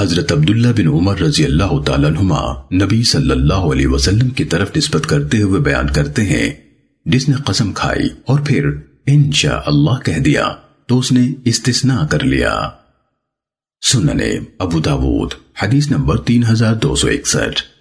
حضرت عبداللہ بن عمر رضی اللہ تعالیٰ عنہما نبی صلی اللہ علیہ وسلم کی طرف نسبت کرتے ہوئے بیان کرتے ہیں۔ جس نے قسم کھائی اور پھر انشاءاللہ کہہ دیا تو اس نے استثناء کر لیا۔ سننے ابو داود، حدیث نمبر تین ہزار دو سو اکسٹھ۔